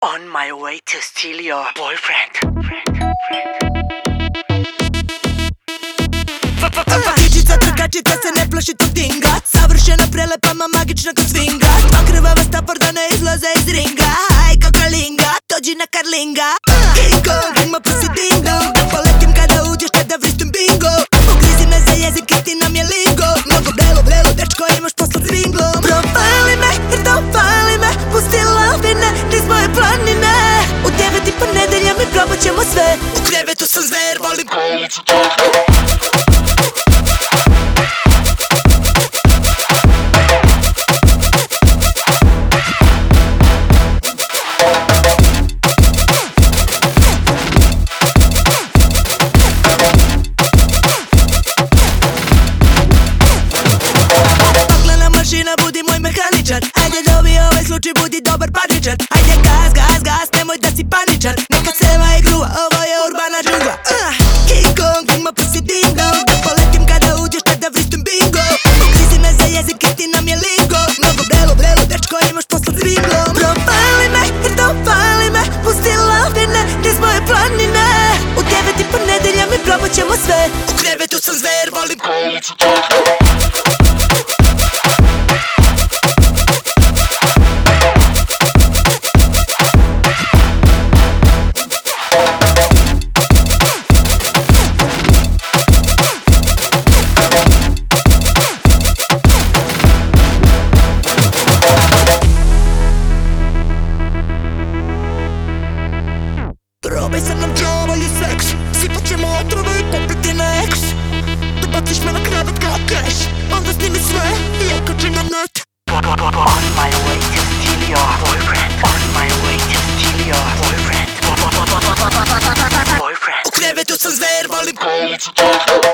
On my way to steal your boyfriend. Friend, friend. Patičica, trkačica se ne plaši tu tingat Savršena, prelepa, ma magična kot svinga Dva krvava sta, da ne izlaze iz ringa Aj, kakalinga, tođi na karlinga Ovaj budi dobar parničar. Ajde gaz, gaz, gaz, nemoj da si paničar. Neka ceva je gruva, ova normally cold. Robe together.